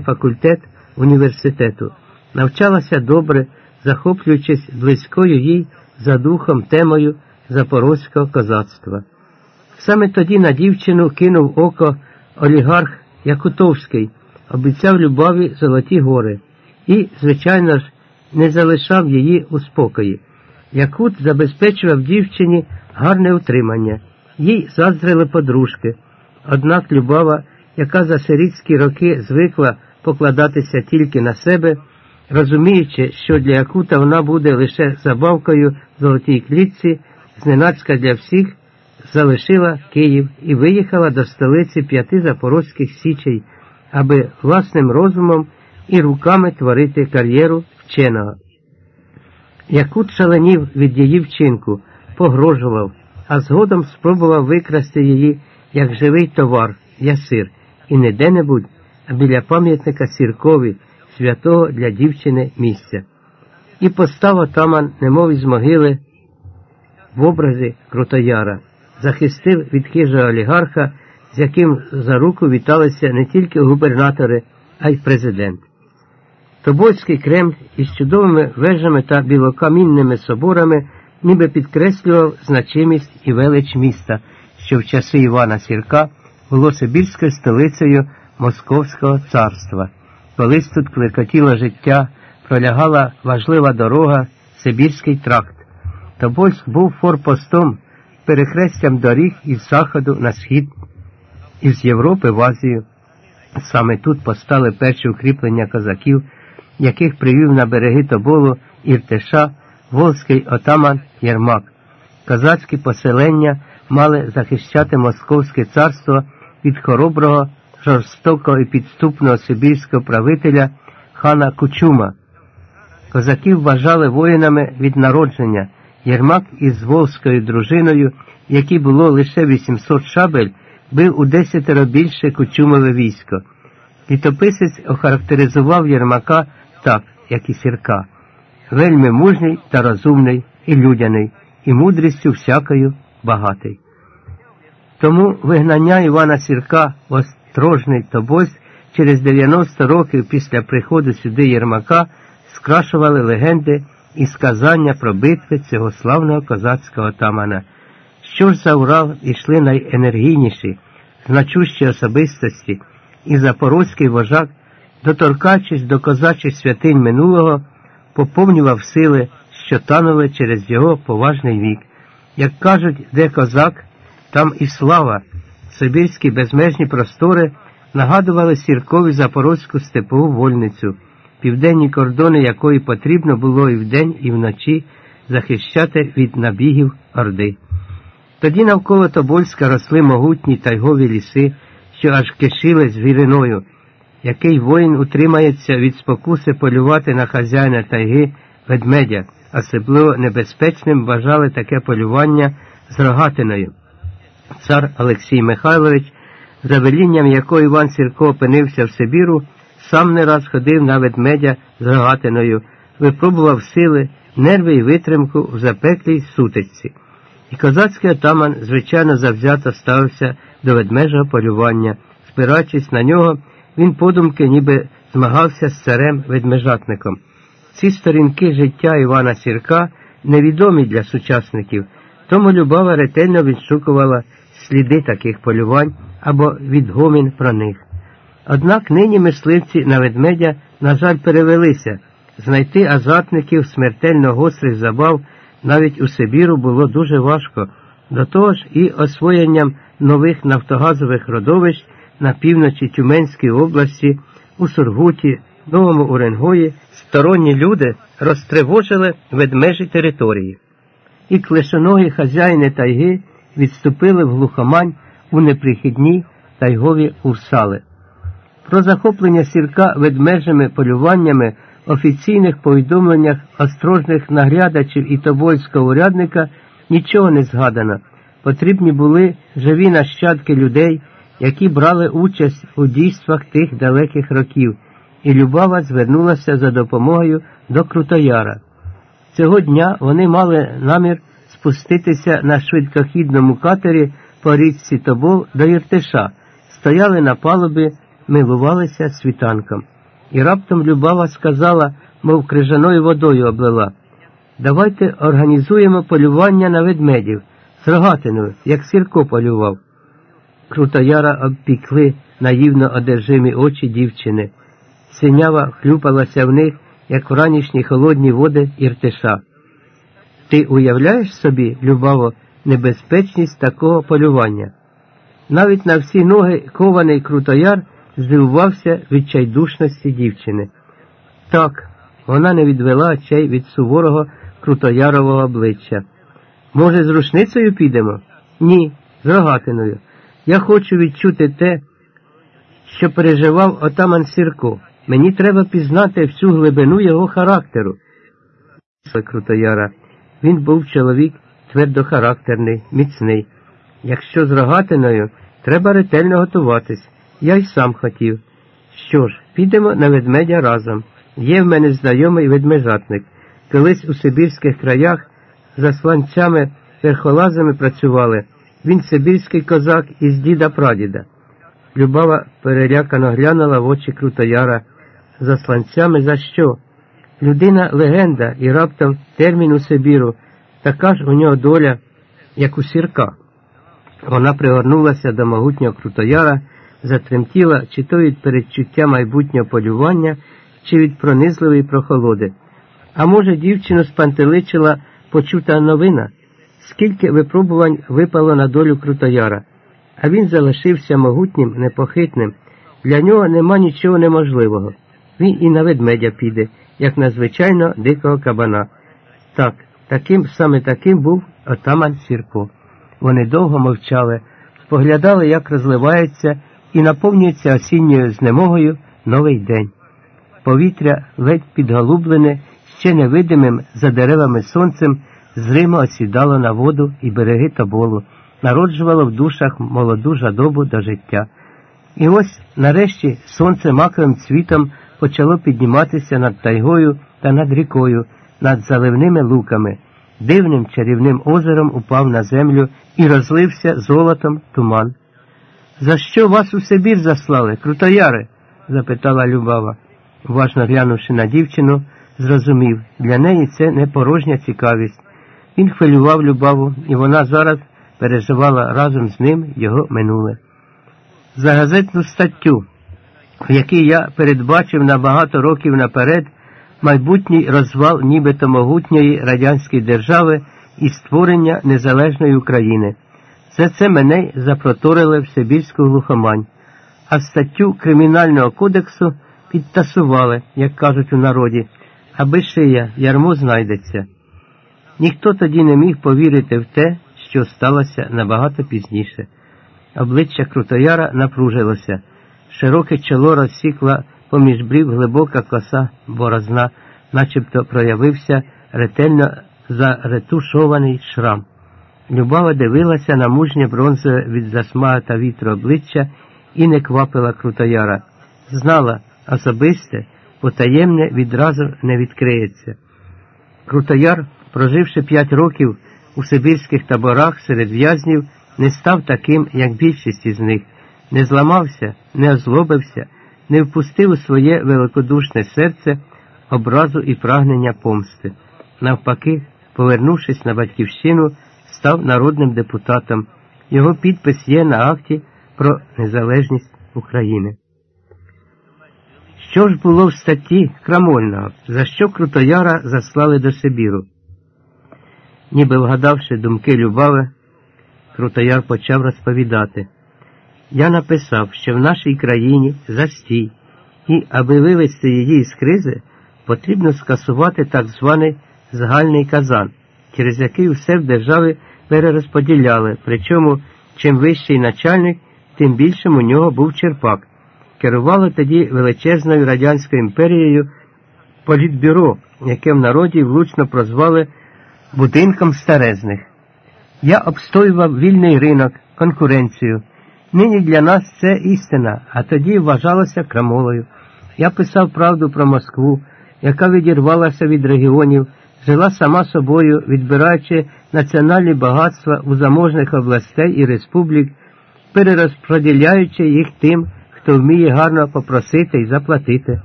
факультет університету. Навчалася добре, захоплюючись близькою їй за духом темою запорозького козацтва. Саме тоді на дівчину кинув око олігарх Якутовський, обіцяв любові Золоті гори і, звичайно ж, не залишав її у спокої. Якут забезпечував дівчині гарне утримання, їй заздрили подружки. Однак Любава, яка за сирітські роки звикла покладатися тільки на себе, розуміючи, що для Якута вона буде лише забавкою в золотій клітці, зненацька для всіх, залишила Київ і виїхала до столиці п'яти запорозьких січей, аби власним розумом і руками творити кар'єру вченого. Якут шаленів від її вчинку, погрожував, а згодом спробував викрасти її як живий товар, ясир, і не де-небудь, біля пам'ятника сіркові, святого для дівчини місця. І постав отаман, немов із могили, в образі Крутояра, захистив від хижого олігарха, з яким за руку віталися не тільки губернатори, а й президент. Тобольський Кремль із чудовими вежами та білокамінними соборами ніби підкреслював значимість і велич міста, що в часи Івана Сірка було Сибірською столицею Московського царства. Колись тут клекотіло життя, пролягала важлива дорога, Сибірський тракт. Тобольськ був форпостом, перехрестям доріг із заходу на схід, із Європи в Азію. Саме тут постали перші укріплення козаків яких привів на береги Тоболу Іртеша, волзький отаман Єрмак. Козацькі поселення мали захищати Московське царство від хороброго, жорстокого і підступного сибірського правителя хана Кучума. Козаків вважали воїнами від народження. Єрмак із волзькою дружиною, якій було лише 800 шабель, бив у десятеро більше Кучумове військо. Літописець охарактеризував Єрмака так, як і сірка, вельми мужній та розумний і людяний, і мудрістю всякою багатий. Тому вигнання Івана Сірка в острожний тобось через 90 років після приходу сюди Єрмака скрашували легенди і сказання про битви цього славного козацького отамана. Що ж за Урал ішли найенергійніші, значущі особистості, і запорозький вожак доторкаючись до козачих святинь минулого, поповнював сили, що танули через його поважний вік. Як кажуть, де козак, там і слава, Сибірські безмежні простори нагадували сіркові запорозьку степову вольницю, південні кордони якої потрібно було і вдень, і вночі захищати від набігів Орди. Тоді навколо Тобольська росли могутні тайгові ліси, що аж кишили звіриною який воїн утримається від спокуси полювати на хазяїна тайги ведмедя, особливо небезпечним вважали таке полювання з рогатиною. Цар Олексій Михайлович, за велінням якого Іван Сірко опинився в Сибіру, сам не раз ходив на ведмедя з рогатиною, випробував сили, нерви і витримку в запеклій сутичці. І козацький отаман, звичайно, завзято ставився до ведмежого полювання, спираючись на нього він подумки ніби змагався з царем ведмежатником. Ці сторінки життя Івана Сірка невідомі для сучасників, тому Любава ретельно відшукувала сліди таких полювань або відгомін про них. Однак нині мисливці на ведмедя, на жаль, перевелися. Знайти азартників смертельно гострих забав навіть у Сибіру було дуже важко, до того ж і освоєнням нових нафтогазових родовищ на півночі Тюменської області, у Сургуті, Новому Уренгої, сторонні люди розтривожили ведмежі території, і клешоногі хазяїни тайги відступили в глухомань у неприхідні тайгові урсали. Про захоплення сірка ведмежими полюваннями офіційних повідомленнях острожних наглядачів і тобольського урядника нічого не згадано. Потрібні були живі нащадки людей які брали участь у дійствах тих далеких років, і Любава звернулася за допомогою до Крутояра. Цього дня вони мали намір спуститися на швидкохідному катері по річці Тобол до Іртиша, стояли на палубі милувалися світанком. І раптом Любава сказала, мов крижаною водою облила. Давайте організуємо полювання на ведмедів з рогатиною, як Сірко полював. Крутояра обпікли наївно одержимі очі дівчини. Синява хлюпалася в них, як в ранішні холодні води іртиша. Ти уявляєш собі, любаво, небезпечність такого полювання? Навіть на всі ноги кований крутояр здивувався відчайдушності дівчини. Так, вона не відвела очей від суворого крутоярового обличчя. Може, з рушницею підемо? Ні, з рогатиною. Я хочу відчути те, що переживав отаман Сірко. Мені треба пізнати всю глибину його характеру. Крутояра. Він був чоловік твердохарактерний, міцний. Якщо з рогатиною, треба ретельно готуватись. Я й сам хотів. Що ж, підемо на ведмедя разом. Є в мене знайомий ведмежатник. Колись у Сибірських краях за сланцями верхолазами працювали. Він сибірський козак із діда прадіда. Любава перелякано глянула в очі Крутояра. За сланцями за що? Людина легенда і раптом термін у Сибіру, така ж у нього доля, як у сірка. Вона пригорнулася до могутнього Крутояра, затремтіла чи то від передчуття майбутнього полювання, чи від пронизливої прохолоди. А може, дівчину спантеличила почута новина, скільки випробувань випало на долю Крутояра, а він залишився могутнім, непохитним. Для нього нема нічого неможливого. Він і на ведмедя піде, як на звичайно дикого кабана. Так, таким саме таким був отаман Сірко. Вони довго мовчали, споглядали, як розливається і наповнюється осінньою знемогою новий день. Повітря ледь підголублене, ще невидимим за деревами сонцем, зримо осідало на воду і береги Тоболу, народжувало в душах молоду жадобу до життя. І ось, нарешті, сонце маковим цвітом почало підніматися над тайгою та над рікою, над заливними луками. Дивним чарівним озером упав на землю і розлився золотом туман. За що вас у Сибір заслали, крутояри? запитала Любава. Уважно глянувши на дівчину, зрозумів, для неї це не порожня цікавість. Він хвилював Любаву, і вона зараз переживала разом з ним його минуле. За газетну статтю, в якій я передбачив на багато років наперед майбутній розвал нібито могутньої радянської держави і створення незалежної України. Все це мене запроторили в Сибірську глухомань, а статтю Кримінального кодексу підтасували, як кажуть у народі, аби шия ярмо знайдеться. Ніхто тоді не міг повірити в те, що сталося набагато пізніше. Обличчя Крутояра напружилося, широке чоло розсікла поміж брів глибока коса борозна, начебто проявився ретельно заретушований шрам. Любава дивилася на мужнє бронзове від засмага та вітру обличчя і не квапила Крутояра. Знала, особисте, потаємне відразу не відкриється. Крутояр, проживши п'ять років у сибірських таборах серед в'язнів, не став таким, як більшість із них, не зламався, не озлобився, не впустив у своє великодушне серце образу і прагнення помсти. Навпаки, повернувшись на батьківщину, став народним депутатом. Його підпис є на акті про незалежність України. Що ж було в статті Крамольного, за що Крутояра заслали до Сибіру? Ніби вгадавши думки Любави, Крутояр почав розповідати. Я написав, що в нашій країні застій, і, аби вивести її з кризи, потрібно скасувати так званий загальний казан, через який все в державі перерозподіляли, причому чим вищий начальник, тим більшим у нього був черпак. Керувало тоді величезною радянською імперією політбюро, яке в народі влучно прозвали будинком старезних. Я обстоював вільний ринок, конкуренцію. Нині для нас це істина, а тоді вважалося крамолою. Я писав правду про Москву, яка відірвалася від регіонів, жила сама собою, відбираючи національні багатства у заможних областей і республік, перерозподіляючи їх тим, хто вміє гарно попросити і заплатити.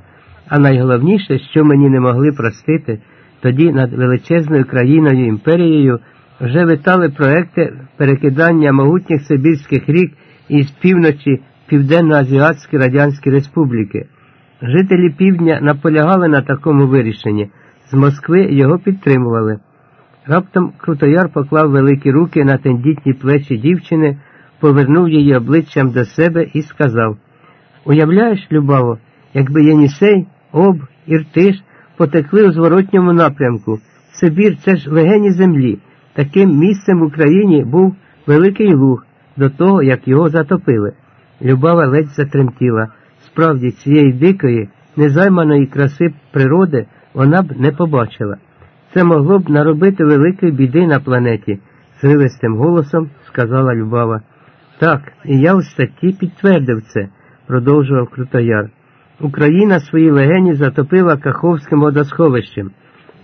А найголовніше, що мені не могли простити, тоді над величезною країною імперією вже витали проекти перекидання могутніх Сибірських рік із півночі Південно-Азіатські Радянські Республіки. Жителі півдня наполягали на такому вирішенні, з Москви його підтримували. Раптом Крутояр поклав великі руки на тендітні плечі дівчини, повернув її обличчям до себе і сказав Уявляєш, Любаво, якби Єнісей, Об, Іртиш потекли у зворотньому напрямку. Сибір це ж легені землі. Таким місцем в Україні був Великий Луг до того, як його затопили. Любава ледь затремтіла. Справді, цієї дикої, незайманої краси природи вона б не побачила. Це могло б наробити великої біди на планеті, зривистим голосом сказала Любава. Так, і я у статті підтвердив це, продовжував Крутояр. Україна свої легені затопила Каховським водосховищем.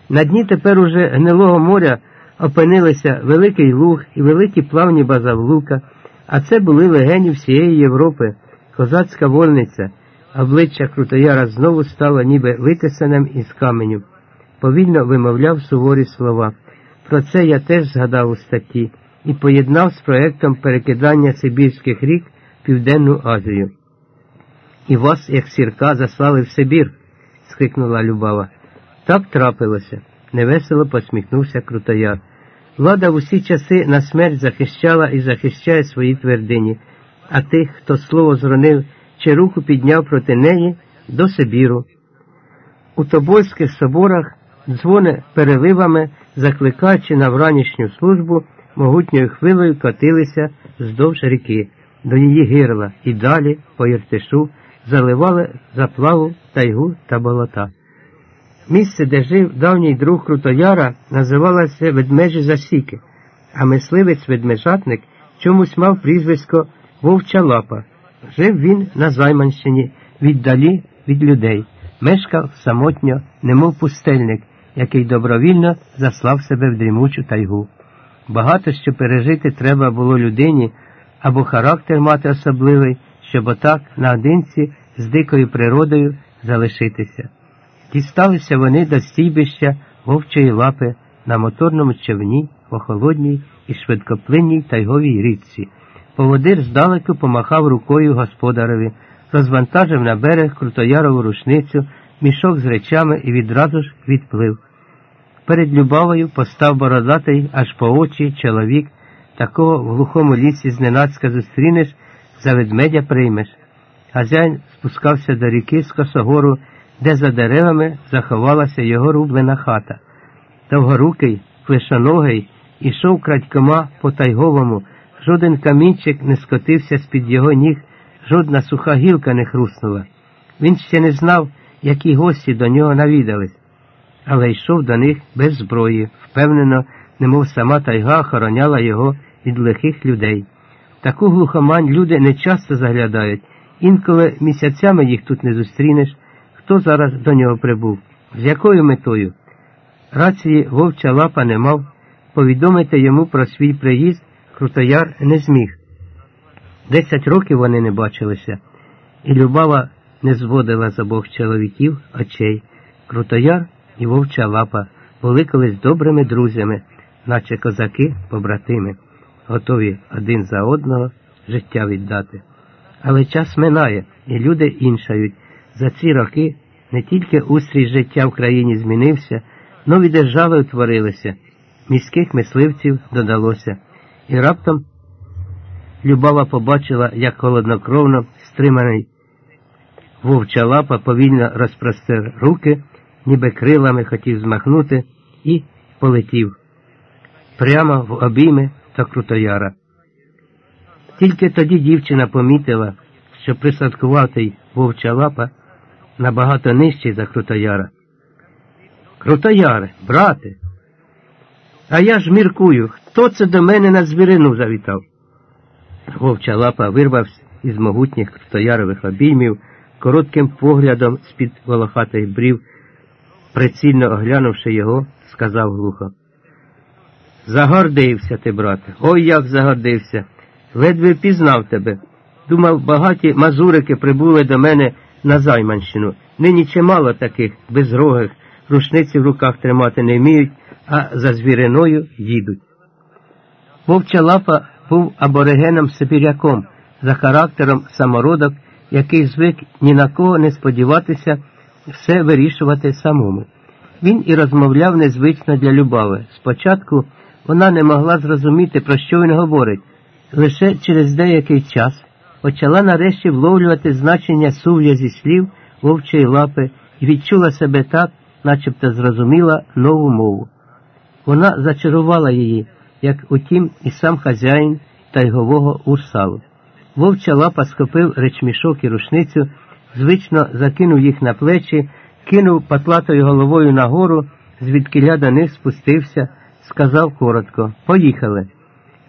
На дні тепер уже гнилого моря опинилися Великий Луг і великі плавні базавлука, а це були легені всієї Європи, козацька вольниця, обличчя Крутояра знову стало ніби витисаним із каменю. Повільно вимовляв суворі слова. Про це я теж згадав у статті і поєднав з проектом перекидання Сибірських рік в Південну Азію. І вас, як сірка, заслали в Сибір, скрикнула Любава. Так трапилося, невесело посміхнувся Крутояр. Влада в усі часи на смерть захищала і захищає свої твердині, а тих, хто слово зронив чи руку підняв проти неї, до Сибіру. У Тобольських соборах дзвони переливами, закликаючи на вранішню службу, могутньою хвилею катилися вздовж ріки, до її гирла і далі, по Іртишу, заливали заплаву, тайгу та болота. Місце, де жив давній друг Крутояра, називалося Ведмежі Засіки, а мисливець ведмежатник чомусь мав прізвисько Вовча Лапа. Жив він на Займанщині, віддалі від людей, мешкав самотньо, немов пустельник, який добровільно заслав себе в дрімучу тайгу. Багато що пережити треба було людині або характер мати особливий, щоб отак наодинці з дикою природою залишитися. Дісталися вони до стійбища вовчої лапи на моторному човні по холодній і швидкоплинній тайговій річці. Поводир здалеку помахав рукою господареві, розвантажив на берег крутоярову рушницю, мішок з речами і відразу ж відплив. Перед Любавою постав бородатий аж по очі чоловік, такого в глухому лісі зненацька зустрінеш, за ведмедя приймеш. Хазяїн спускався до ріки з косогору, де за деревами заховалася його рублена хата. Довгорукий, клишоногий, ішов крадькома по тайговому, жоден камінчик не скотився з-під його ніг, жодна суха гілка не хруснула. Він ще не знав, які гості до нього навідались, але йшов до них без зброї, впевнено, немов сама тайга охороняла його від лихих людей. Таку глухомань люди не часто заглядають, інколи місяцями їх тут не зустрінеш, хто зараз до нього прибув, з якою метою. Рації вовча лапа не мав, повідомити йому про свій приїзд Крутояр не зміг. Десять років вони не бачилися, і Любава не зводила з обох чоловіків очей. Крутояр і вовча лапа були колись добрими друзями, наче козаки побратими, готові один за одного життя віддати. Але час минає, і люди іншають. За ці роки не тільки устрій життя в країні змінився, нові держави утворилися, міських мисливців додалося, і раптом Любава побачила, як холоднокровно стриманий вовча лапа повільно розпростер руки, ніби крилами хотів змахнути, і полетів прямо в обійми та крутояра. Тільки тоді дівчина помітила, що присадкуватий вовча лапа набагато нижчий за Крутояра. Крутояре, брате, а я ж міркую, хто це до мене на звірину завітав. Вовча лапа вирвався із могутніх крутоярових обіймів, коротким поглядом з-під волохатих брів, прицільно оглянувши його, сказав глухо. Загордився ти, брате, ой як загордився. Ледве пізнав тебе. Думав, багаті мазурики прибули до мене на Займанщину. Нині чимало таких безрогих, рушниці в руках тримати не вміють, а за звіриною їдуть. Вовча лапа був аборигеном сибіряком, за характером самородок, який звик ні на кого не сподіватися все вирішувати самому. Він і розмовляв незвично для Любави. Спочатку вона не могла зрозуміти, про що він говорить. Лише через деякий час почала нарешті вловлювати значення сув'язі слів вовчої лапи і відчула себе так, начебто зрозуміла нову мову. Вона зачарувала її, як утім і сам хазяїн тайгового урсалу. Вовча лапа схопив речмішок і рушницю, звично закинув їх на плечі, кинув патлатою головою нагору, звідкиля до них спустився, сказав коротко Поїхали.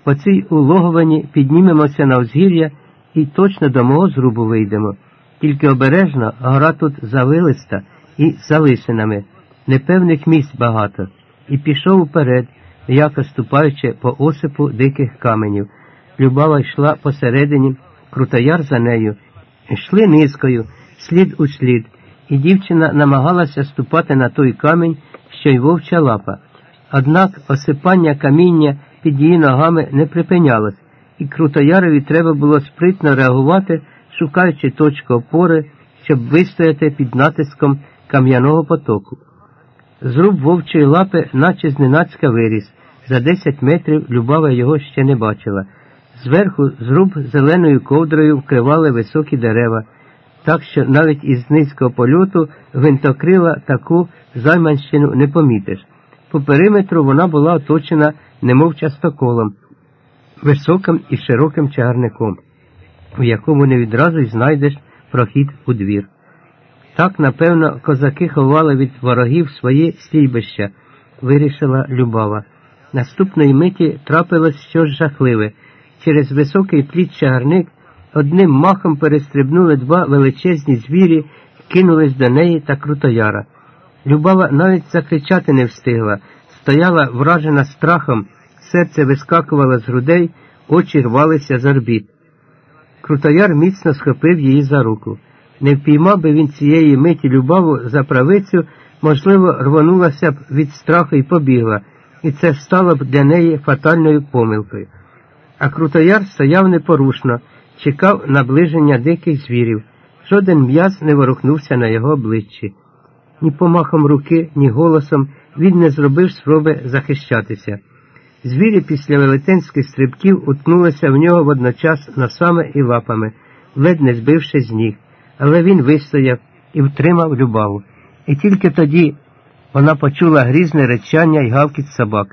По цій улоговані піднімемося на узгір'я і точно до мого зрубу вийдемо. Тільки обережно гора тут завилиста і за лисинами, непевних місць багато, і пішов уперед, яко ступаючи по осипу диких каменів. Любава йшла посередині, крутояр за нею, йшли низкою, слід у слід, і дівчина намагалася ступати на той камінь, що й вовча лапа. Однак осипання каміння під її ногами не припинялось, і Крутоярові треба було спритно реагувати, шукаючи точку опори, щоб вистояти під натиском кам'яного потоку. Зруб вовчої лапи, наче зненацька виріс. За десять метрів Любава його ще не бачила. Зверху зруб зеленою ковдрою вкривали високі дерева, так що навіть із низького польоту гвинтокрила таку займанщину не помітиш. По периметру вона була оточена немов частоколом, високим і широким чагарником, у якому не відразу й знайдеш прохід у двір. Так, напевно, козаки ховали від ворогів своє стійбище, вирішила Любава. Наступної миті трапилось щось жахливе. Через високий плід чагарник одним махом перестрибнули два величезні звірі, кинулись до неї та крутояра. Любава навіть закричати не встигла, стояла вражена страхом, серце вискакувало з грудей, очі рвалися з орбіт. Крутояр міцно схопив її за руку. Не впіймав би він цієї миті любаву за правицю, можливо, рвонулася б від страху і побігла, і це стало б для неї фатальною помилкою. А Крутояр стояв непорушно, чекав наближення диких звірів. Жоден м'яз не ворухнувся на його обличчі. Ні помахом руки, ні голосом він не зробив спроби захищатися. Звірі після велетенських стрибків утнулися в нього водночас носами і лапами, ледь не збивши з ніг, але він вистояв і втримав любаву. І тільки тоді вона почула грізне речання й гавкіт собак.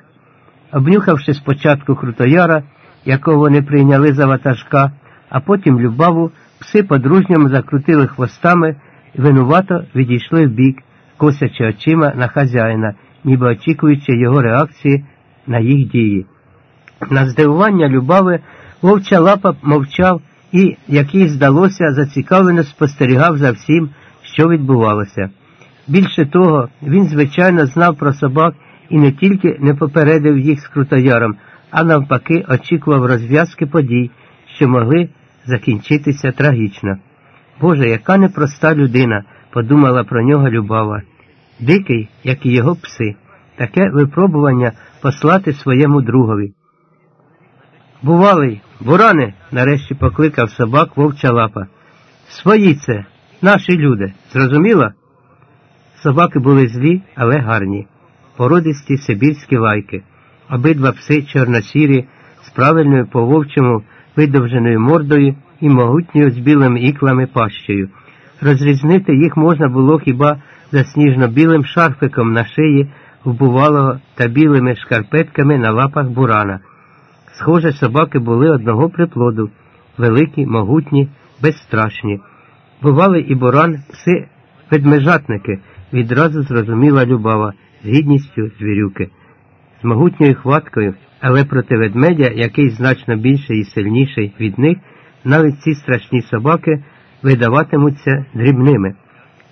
Обнюхавши спочатку крутояра, якого вони прийняли за ватажка, а потім любаву, пси по-дружньому закрутили хвостами і винувато відійшли вбік, косячи очима на хазяїна, ніби очікуючи його реакції на їх дії. На здивування Любави вовча лапа мовчав і, як їй здалося, зацікавлено спостерігав за всім, що відбувалося. Більше того, він, звичайно, знав про собак і не тільки не попередив їх з крутояром, а навпаки, очікував розв'язки подій, що могли закінчитися трагічно. Боже, яка непроста людина, подумала про нього Любава. Дикий, як і його пси, таке випробування послати своєму другові. Бувалий, буране, нарешті покликав собак вовча лапа. Свої це, наші люди, зрозуміло? Собаки були злі, але гарні, породисті сибірські лайки, обидва пси чорносірі, з правильною по вовчому видовженою мордою і могутньою з білими іклами пащею. Розрізнити їх можна було хіба за сніжно-білим шарфиком на шиї вбувалого та білими шкарпетками на лапах бурана. Схоже, собаки були одного приплоду, великі, могутні, безстрашні. Бували і буран, пси ведмежатники, відразу зрозуміла Любава з гідністю звірюки, з могутньою хваткою, але проти ведмедя, який значно більший і сильніший від них, навіть ці страшні собаки видаватимуться дрібними.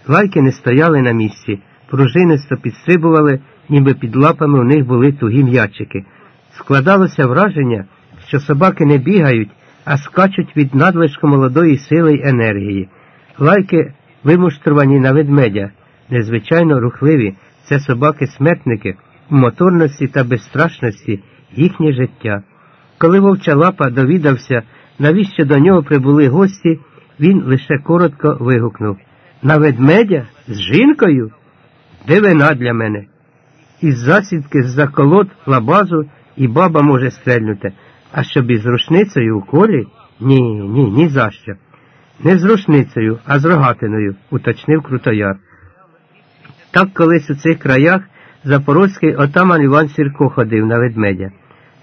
Лайки не стояли на місці, пружинисто підстрибували, ніби під лапами у них були тугі м'ячики. Складалося враження, що собаки не бігають, а скачуть від надлишку молодої сили й енергії. Лайки вимуштрувані на ведмедя, незвичайно рухливі, це собаки-смертники, у моторності та безстрашності їхнє життя. Коли вовча лапа довідався, навіщо до нього прибули гості, він лише коротко вигукнув На ведмедя? З жінкою? Де вина для мене? Із засідки з-за колод лабазу і баба може стрельнути, а щоб із рушницею у колі? Ні, ні, ні за що. Не з рушницею, а з рогатиною, уточнив Крутояр. Так колись у цих краях запорозький отаман Іван Сірко ходив на ведмедя.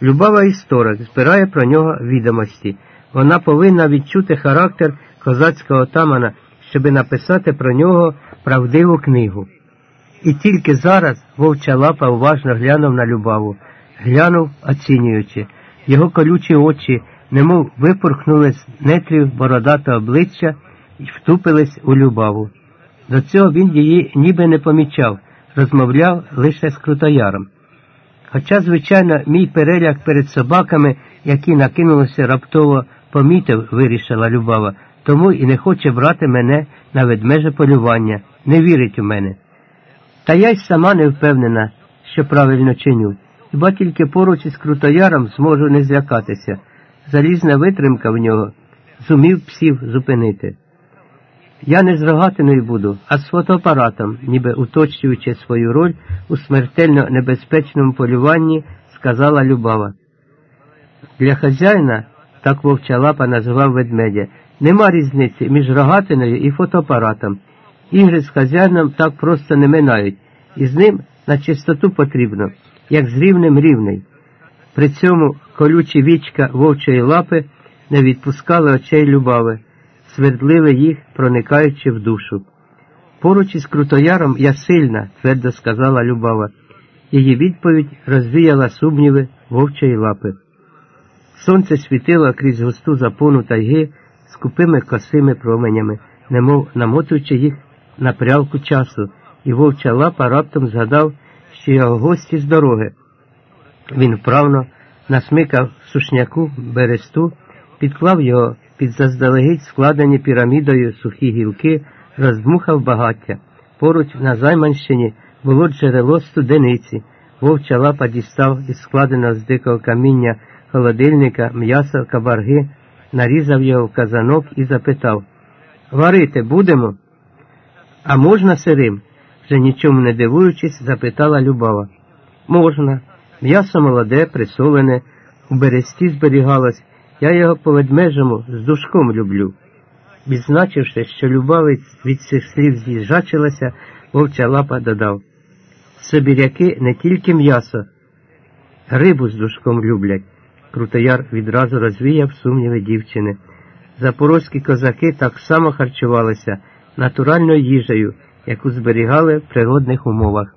Любава історик збирає про нього відомості. Вона повинна відчути характер козацького отамана, щоби написати про нього правдиву книгу. І тільки зараз вовча лапа уважно глянув на Любаву, глянув, оцінюючи. Його колючі очі, немов випорхнули з нетрів бородате обличчя і втупились у Любаву. До цього він її ніби не помічав, розмовляв лише з крутояром. Хоча, звичайно, мій переляк перед собаками, які накинулися раптово, помітив, вирішила Любава, тому і не хоче брати мене на ведмеже полювання, не вірить у мене. Та я й сама не впевнена, що правильно чиню, хіба тільки поруч із крутояром зможу не злякатися. Залізна витримка в нього зумів псів зупинити. Я не з рогатиною буду, а з фотоапаратом, ніби уточнюючи свою роль у смертельно небезпечному полюванні, сказала Любава. Для хазяїна, так вовча лапа називав ведмедя, нема різниці між рогатиною і фотоапаратом. Ігри з хазяїном так просто не минають, і з ним на чистоту потрібно, як з рівнем рівний. При цьому колючі вічка вовчої лапи не відпускали очей любави свердлили їх, проникаючи в душу. Поруч із Крутояром я сильна, твердо сказала Любава. Її відповідь розвіяла сумніви вовчої лапи. Сонце світило крізь густу запону тайги з купими косими променями, немов намотуючи їх на прялку часу, і вовча лапа раптом згадав, що його гості з дороги. Він вправно насмикав сушняку бересту, підклав його під заздалегідь складені пірамідою сухі гілки, роздмухав багаття. Поруч на Займанщині було джерело студениці. Вовча лапа дістав із складеного з дикого каміння холодильника м'ясо кабарги, нарізав його в казанок і запитав Варити будемо? А можна сирим? вже нічому не дивуючись, запитала Любава. Можна. М'ясо молоде, присолене, у бересті зберігалось. Я його по ведмежому з душком люблю. Відзначивши, що любавець від цих слів з'їжджачилася, вовча лапа додав Собіряки не тільки м'ясо, рибу з душком люблять. Крутояр відразу розвіяв сумніви дівчини. Запорозькі козаки так само харчувалися натуральною їжею, яку зберігали в природних умовах.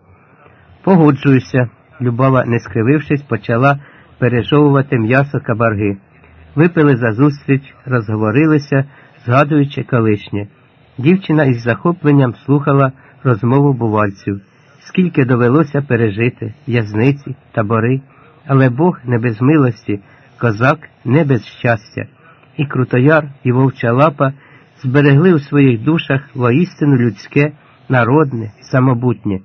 Погоджуюся, Любава, не скривившись, почала пережовувати м'ясо кабарги. Випили за зустріч, розговорилися, згадуючи колишнє. Дівчина із захопленням слухала розмову бувальців, скільки довелося пережити в'язниці, табори, але Бог не без милості, козак не без щастя, і Крутояр, і вовча лапа зберегли у своїх душах воістину людське, народне, самобутнє.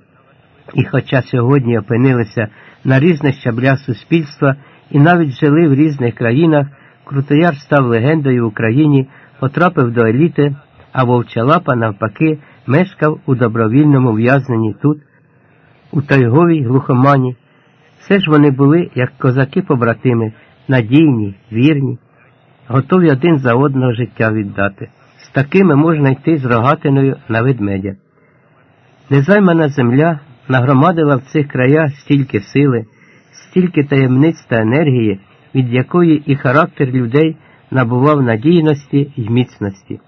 І хоча сьогодні опинилися на різних щаблях суспільства і навіть жили в різних країнах. Крутояр став легендою в Україні, потрапив до еліти, а Вовчалапа, навпаки, мешкав у добровільному в'язненні тут, у тайговій глухомані. Все ж вони були, як козаки-побратими, надійні, вірні, готові один за одного життя віддати. Такими можна йти з рогатиною на ведмедя. Незаймана земля нагромадила в цих краях стільки сили, стільки таємниць та енергії від якої і характер людей набував надійності й міцності.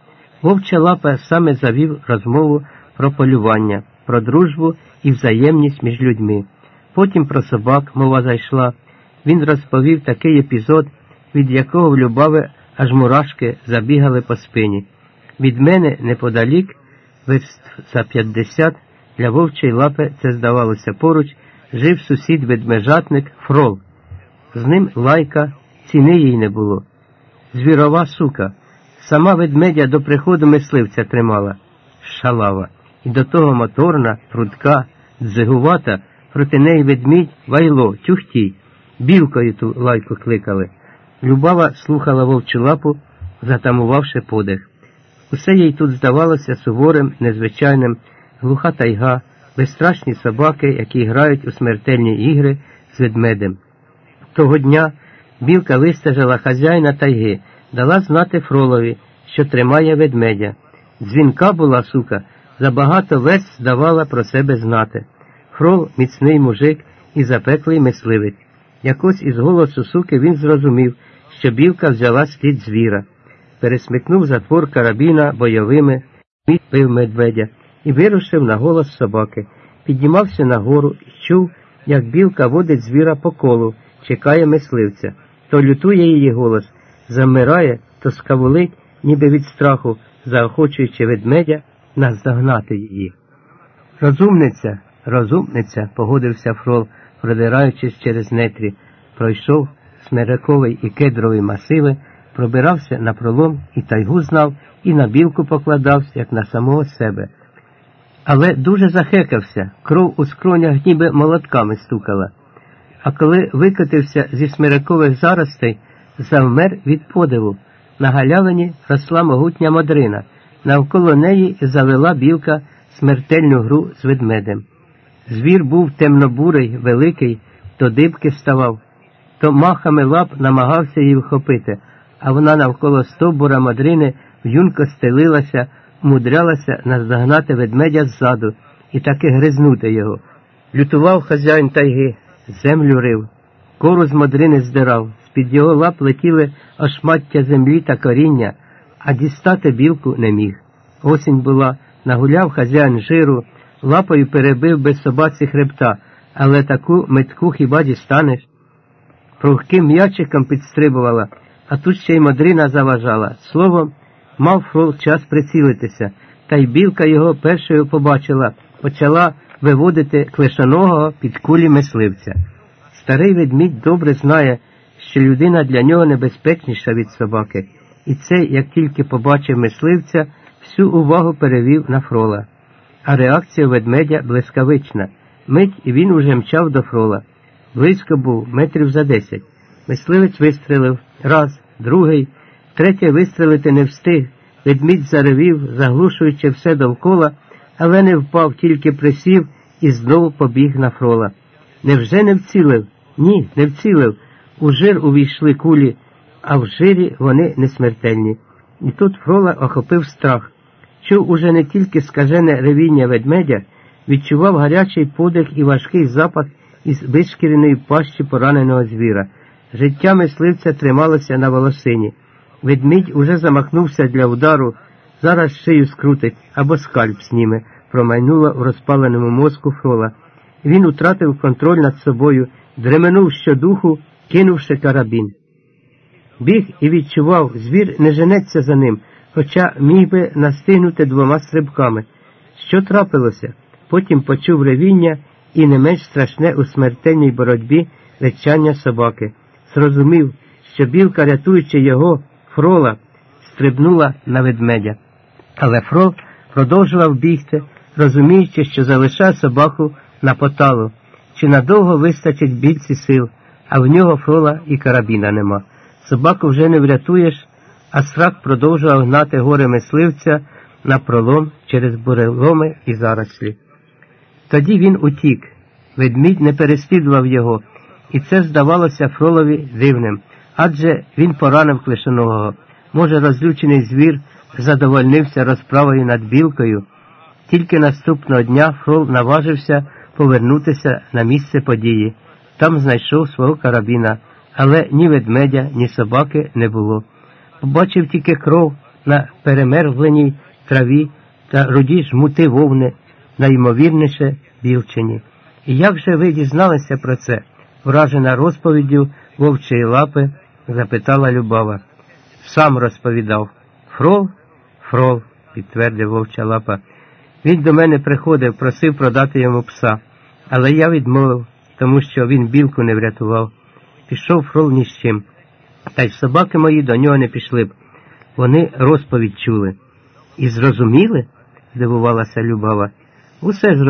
Вовча лапа саме завів розмову про полювання, про дружбу і взаємність між людьми. Потім про собак мова зайшла. Він розповів такий епізод, від якого в Любави аж мурашки забігали по спині. Від мене неподалік, верст за 50, для вовчої лапи це здавалося поруч, жив сусід ведмежатник Фрол. З ним лайка, ціни їй не було. звірова сука. Сама ведмедя до приходу мисливця тримала. Шалава. І до того моторна, прудка, дзигувата, проти неї ведмідь вайло, тюхтій. Білкою ту лайку кликали. Любава слухала вовчу лапу, затамувавши подих. Усе їй тут здавалося суворим, незвичайним, глуха тайга, безстрашні собаки, які грають у смертельні ігри з ведмедем. Того дня білка вистежила хазяїна тайги, дала знати Фролові, що тримає ведмедя. Дзвінка була сука, забагато весь здавала про себе знати. Фрол міцний мужик і запеклий мисливець. Якось із голосу суки він зрозумів, що білка взяла слід звіра. Пересмикнув затвор карабіна бойовими, пив медведя і вирушив на голос собаки. Піднімався нагору і чув, як білка водить звіра по колу, чекає мисливця. То лютує її голос, замирає, то скавулить, ніби від страху, заохочуючи ведмедя наздогнати її. Розумниця, розумниця, погодився Фрол, продираючись через нетрі, пройшов смерековий і кедровий масиви, пробирався на пролом і тайгу знав, і на білку покладався, як на самого себе. Але дуже захекався, кров у скронях ніби молотками стукала. А коли викотився зі смирикових заростей, завмер від подиву. На галявині росла могутня модрина, навколо неї завела білка смертельну гру з ведмедем. Звір був темнобурий, великий, то дибки ставав, то махами лап намагався її вхопити, а вона навколо стовбура модрини в'юнко стелилася, мудрялася наздогнати ведмедя ззаду і таки гризнути його. Лютував хазяїн тайги, землю рив, кору з модрини здирав, з-під його лап летіли ошмаття землі та коріння, а дістати білку не міг. Осінь була, нагуляв хазяїн жиру, лапою перебив без собаці хребта, але таку метку хіба дістанеш? Прухким м'ячиком підстрибувала, а тут ще й модрина заважала. Словом, мав фрол час прицілитися, та й білка його першою побачила, почала виводити клешаного під кулі мисливця. Старий ведмідь добре знає, що людина для нього небезпечніша від собаки, і цей, як тільки побачив мисливця, всю увагу перевів на фрола. А реакція ведмедя блискавична. Мить і він уже мчав до фрола. Близько був метрів за десять. Мисливець вистрелив раз, другий, третє вистрелити не встиг. Ведмідь заревів, заглушуючи все довкола, але не впав, тільки присів і знову побіг на фрола. Невже не вцілив? Ні, не вцілив. У жир увійшли кулі, а в жирі вони не смертельні. І тут фрола охопив страх. Чув уже не тільки скажене ревіння ведмедя, відчував гарячий подих і важкий запах із вишкіреної пащі пораненого звіра. Життя мисливця трималося на волосині. Ведмідь уже замахнувся для удару, зараз шию скрутить або скальп зніме, промайнуло в розпаленому мозку фрола. Він утратив контроль над собою, дременув щодуху, кинувши карабін. Біг і відчував, звір не женеться за ним, хоча міг би настигнути двома стрибками. Що трапилося? Потім почув ревіння і не менш страшне у смертельній боротьбі речання собаки. Зрозумів, що білка, рятуючи його, фрола, стрибнула на ведмедя. Але фрол продовжував бігти, розуміючи, що залишає собаку на поталу, чи надовго вистачить більці сил, а в нього фрола і карабіна нема. Собаку вже не врятуєш, а срак продовжував гнати горе мисливця на пролом через буреломи і зарослі. Тоді він утік, ведмідь не переслідував його, і це здавалося Фролові дивним, адже він поранив клишаного. Може, розлючений звір задовольнився розправою над білкою. Тільки наступного дня Фрол наважився повернутися на місце події. Там знайшов свого карабіна, але ні ведмедя, ні собаки не було. Побачив тільки кров на перемерзленій траві та руді жмути вовни, найімовірніше білчині. І як же ви дізналися про це? Вражена розповіддю вовчої лапи, запитала Любава. Сам розповідав. Фрол? Фрол, підтвердив вовча лапа. Він до мене приходив, просив продати йому пса, але я відмовив, тому що він білку не врятував. Пішов фрол ні з чим. Та й собаки мої до нього не пішли б. Вони розповідь чули. І зрозуміли? здивувалася Любава. Усе зрозуміли.